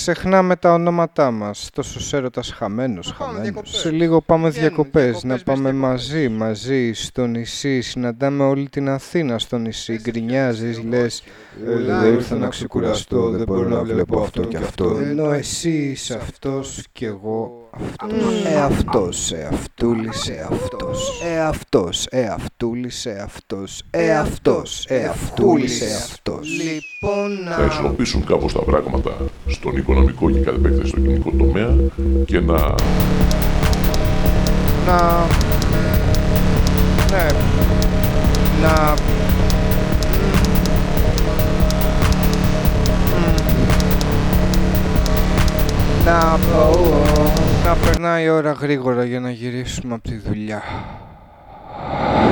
ξεχνάμε τα ονόματά μας. Τόσο έρωτας χαμένος, Να πάμε χαμένος. διακοπές. Σε λίγο πάμε Βγαίνουμε, διακοπές, διακοπές, να μες πάμε διακοπές. μαζί, μαζί, στο νησί. Συναντάμε όλη την Αθήνα στο νησί. Γκρινιάζεις, λες, «Ε, δεν ήρθα να ξεκουραστώ, δεν μπορώ να βλέπω αυτό και αυτό. Ενώ εσύ είσαι αυτός και εγώ αυτός. Ε, αυτός, ε, αυτούλης, ε, αυτός. Ε, αυτός, ε, αυτούλης, ε, αυτός. Ε, αυτός, ε, αυτούλης, ε, αυτός. Λοιπόν, θα ισορροπήσουν κάπως τα πράγματα στον οικονομικό και κατ' επέκταση στο κοινωνικό τομέα και να να... Ναι. Να... Να... Να περνάει η ώρα γρήγορα για να γυρίσουμε από τη δουλειά.